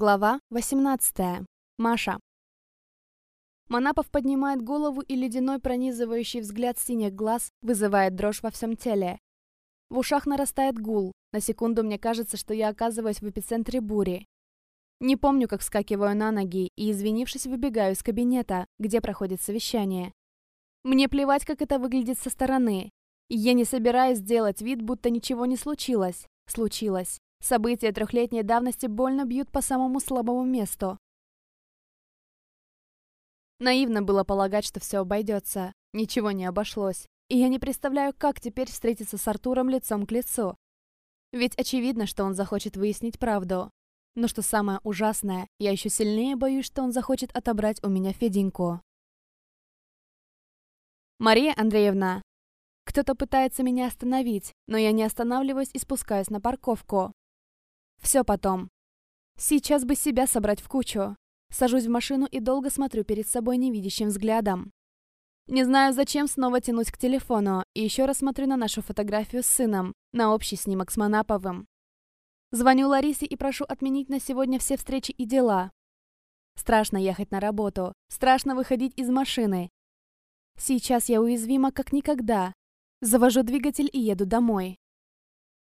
Глава 18. Маша. Манапов поднимает голову, и ледяной пронизывающий взгляд синих глаз вызывает дрожь во всем теле. В ушах нарастает гул. На секунду мне кажется, что я оказываюсь в эпицентре бури. Не помню, как вскакиваю на ноги и, извинившись, выбегаю из кабинета, где проходит совещание. Мне плевать, как это выглядит со стороны. Я не собираюсь делать вид, будто ничего не случилось. Случилось. События трехлетней давности больно бьют по самому слабому месту. Наивно было полагать, что все обойдется. Ничего не обошлось. И я не представляю, как теперь встретиться с Артуром лицом к лицу. Ведь очевидно, что он захочет выяснить правду. Но что самое ужасное, я еще сильнее боюсь, что он захочет отобрать у меня Феденьку. «Мария Андреевна!» Кто-то пытается меня остановить, но я не останавливаюсь и спускаюсь на парковку. Все потом. Сейчас бы себя собрать в кучу. Сажусь в машину и долго смотрю перед собой невидящим взглядом. Не знаю, зачем снова тянусь к телефону, и еще раз смотрю на нашу фотографию с сыном, на общий снимок с Манаповым. Звоню Ларисе и прошу отменить на сегодня все встречи и дела. Страшно ехать на работу, страшно выходить из машины. Сейчас я уязвима как никогда. Завожу двигатель и еду домой.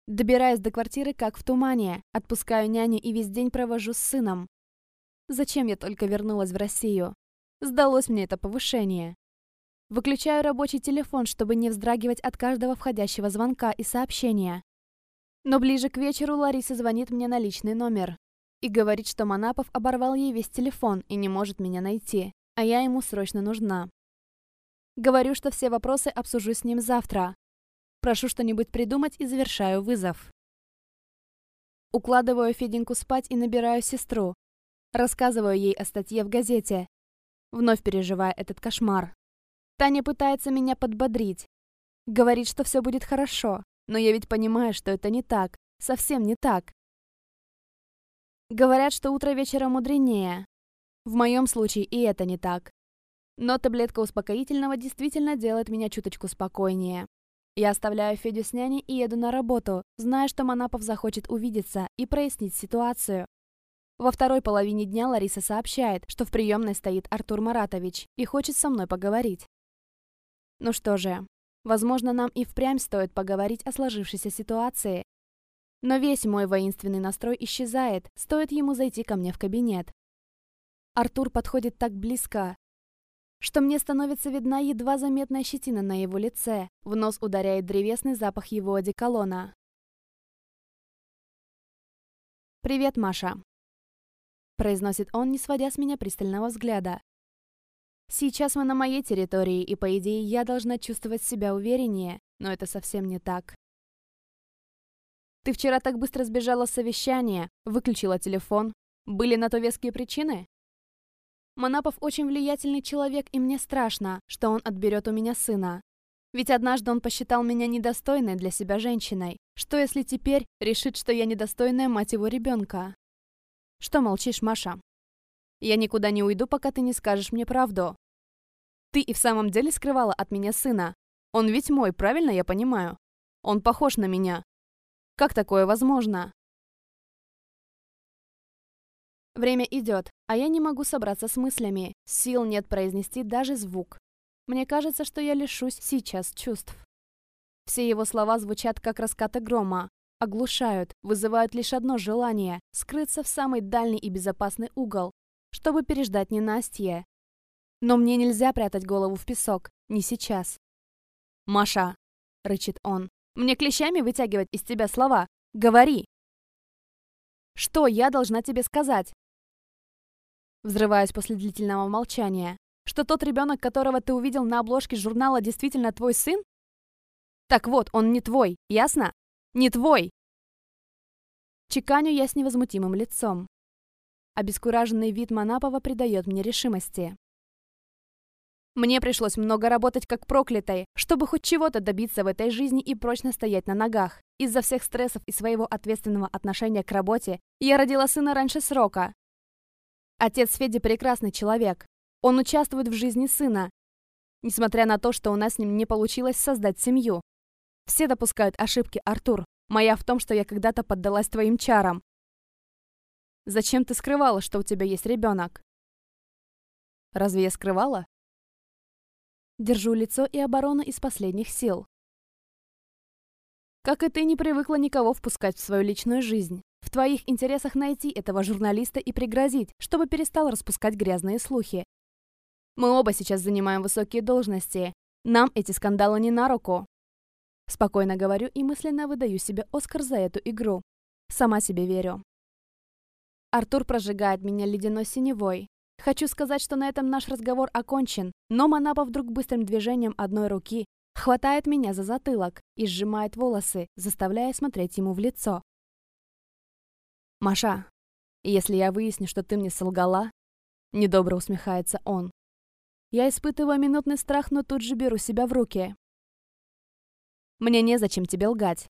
Добираюсь до квартиры как в тумане, отпускаю няню и весь день провожу с сыном. Зачем я только вернулась в Россию? Сдалось мне это повышение. Выключаю рабочий телефон, чтобы не вздрагивать от каждого входящего звонка и сообщения. Но ближе к вечеру Лариса звонит мне на личный номер и говорит, что Манапов оборвал ей весь телефон и не может меня найти, а я ему срочно нужна. Говорю, что все вопросы обсужу с ним завтра, Прошу что-нибудь придумать и завершаю вызов. Укладываю Феденьку спать и набираю сестру. Рассказываю ей о статье в газете, вновь переживая этот кошмар. Таня пытается меня подбодрить. Говорит, что все будет хорошо, но я ведь понимаю, что это не так, совсем не так. Говорят, что утро вечера мудренее. В моем случае и это не так. Но таблетка успокоительного действительно делает меня чуточку спокойнее. Я оставляю Федю с няней и еду на работу, зная, что Манапов захочет увидеться и прояснить ситуацию. Во второй половине дня Лариса сообщает, что в приемной стоит Артур Маратович и хочет со мной поговорить. Ну что же, возможно, нам и впрямь стоит поговорить о сложившейся ситуации. Но весь мой воинственный настрой исчезает, стоит ему зайти ко мне в кабинет. Артур подходит так близко, что мне становится видна едва заметная щетина на его лице. В нос ударяет древесный запах его одеколона. «Привет, Маша», — произносит он, не сводя с меня пристального взгляда. «Сейчас мы на моей территории, и, по идее, я должна чувствовать себя увереннее, но это совсем не так. Ты вчера так быстро сбежала с совещания, выключила телефон. Были на то веские причины?» Манапов очень влиятельный человек, и мне страшно, что он отберет у меня сына. Ведь однажды он посчитал меня недостойной для себя женщиной. Что если теперь решит, что я недостойная мать его ребенка? Что молчишь, Маша? Я никуда не уйду, пока ты не скажешь мне правду. Ты и в самом деле скрывала от меня сына. Он ведь мой, правильно я понимаю? Он похож на меня. Как такое возможно? Время идет, а я не могу собраться с мыслями. Сил нет произнести даже звук. Мне кажется, что я лишусь сейчас чувств. Все его слова звучат как раскаты грома, оглушают, вызывают лишь одно желание — скрыться в самый дальний и безопасный угол, чтобы переждать ненастье. Но мне нельзя прятать голову в песок, не сейчас. «Маша!» — рычит он. «Мне клещами вытягивать из тебя слова? Говори!» «Что я должна тебе сказать? Взрываясь после длительного молчания. Что тот ребенок, которого ты увидел на обложке журнала, действительно твой сын? Так вот, он не твой, ясно? Не твой! Чеканю я с невозмутимым лицом. Обескураженный вид Манапова придает мне решимости. Мне пришлось много работать как проклятой, чтобы хоть чего-то добиться в этой жизни и прочно стоять на ногах. Из-за всех стрессов и своего ответственного отношения к работе я родила сына раньше срока, Отец Феди прекрасный человек. Он участвует в жизни сына, несмотря на то, что у нас с ним не получилось создать семью. Все допускают ошибки, Артур. Моя в том, что я когда-то поддалась твоим чарам. Зачем ты скрывала, что у тебя есть ребенок? Разве я скрывала? Держу лицо и оборону из последних сил. Как и ты не привыкла никого впускать в свою личную жизнь. В твоих интересах найти этого журналиста и пригрозить, чтобы перестал распускать грязные слухи. Мы оба сейчас занимаем высокие должности. Нам эти скандалы не на руку. Спокойно говорю и мысленно выдаю себе Оскар за эту игру. Сама себе верю. Артур прожигает меня ледяной синевой. Хочу сказать, что на этом наш разговор окончен, но Манапа вдруг быстрым движением одной руки хватает меня за затылок и сжимает волосы, заставляя смотреть ему в лицо. «Маша, если я выясню, что ты мне солгала...» Недобро усмехается он. Я испытываю минутный страх, но тут же беру себя в руки. Мне незачем тебе лгать.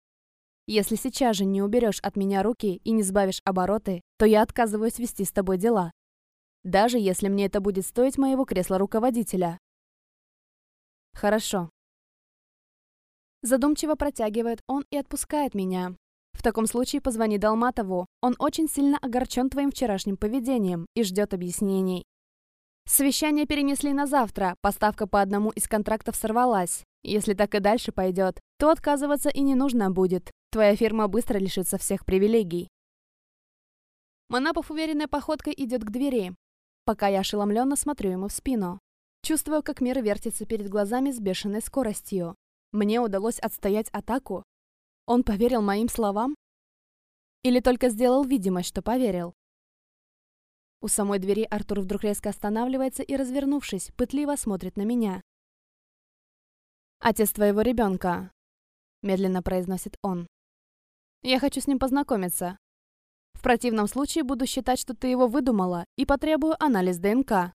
Если сейчас же не уберешь от меня руки и не сбавишь обороты, то я отказываюсь вести с тобой дела. Даже если мне это будет стоить моего кресла руководителя. Хорошо. Задумчиво протягивает он и отпускает меня. В таком случае позвони Долматову. Он очень сильно огорчен твоим вчерашним поведением и ждет объяснений. Совещание перенесли на завтра, поставка по одному из контрактов сорвалась. Если так и дальше пойдет, то отказываться и не нужно будет. Твоя фирма быстро лишится всех привилегий. Манапов уверенной походкой идет к двери, пока я ошеломленно смотрю ему в спину. Чувствую, как мир вертится перед глазами с бешеной скоростью. Мне удалось отстоять атаку. Он поверил моим словам? Или только сделал видимость, что поверил? У самой двери Артур вдруг резко останавливается и, развернувшись, пытливо смотрит на меня. «Отец твоего ребенка», — медленно произносит он. «Я хочу с ним познакомиться. В противном случае буду считать, что ты его выдумала, и потребую анализ ДНК».